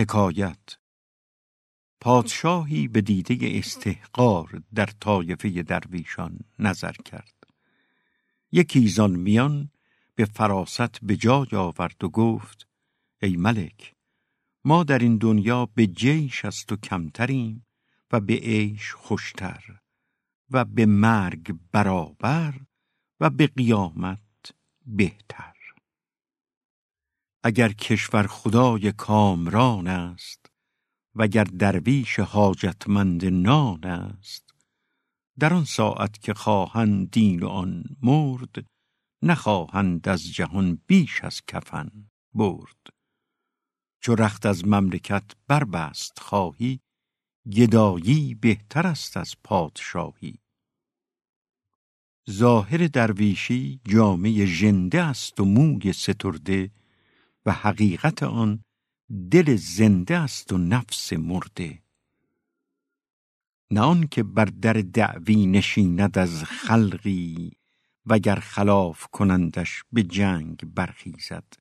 حکایت. پادشاهی به دیده استحقار در طایفه درویشان نظر کرد. یکی زان میان به فراست به جای آورد و گفت ای ملک ما در این دنیا به جیش است و کمتریم و به عیش خوشتر و به مرگ برابر و به قیامت بهتر. اگر کشور خدای کامران است وگر درویش حاجتمند نان است. در آن ساعت که خواهند دین و آن مرد نخواهند از جهان بیش از کفن برد. چو رخت از مملکت بربست خواهی گدایی بهتر است از پادشاهی. ظاهر درویشی جامعه ژنده است و موی سترده و حقیقت آن دل زنده است و نفس مرده. نه آن که بر در دعوی نشیند از خلقی وگر خلاف کنندش به جنگ برخیزد.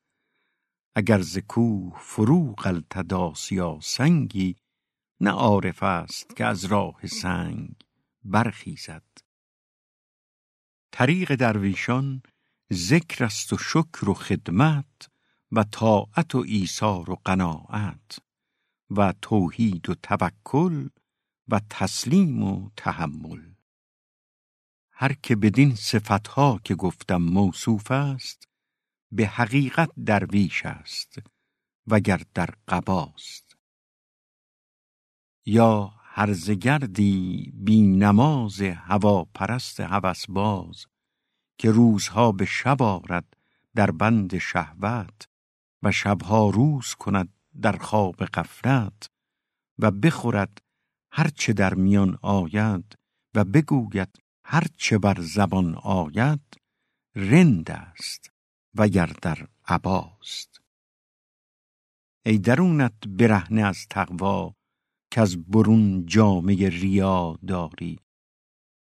اگر ز کوه فرو غلتد یا سنگی نه عارف است که از راه سنگ برخیزد. طریق درویشان ذکر است و شکر و خدمت و طاعت و ایثار و قناعت و توحید و توکل و تسلیم و تحمل. هر که بدین صفتها که گفتم موصوف است به حقیقت درویش است وگر در قباست. یا هرزگردی بی نماز هوا پرست باز که روزها به شب آرد در بند شهوت و شبها روز کند در خواب غفلت و بخورد هرچه در میان آید و بگوید هرچه بر زبان آید رند است وگر در عباست. ای درونت برهنه از تقوا که از برون جامعه ریا داری.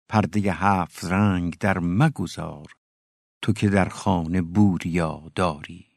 پرده هفت رنگ در مگذار تو که در خانه بوریا داری.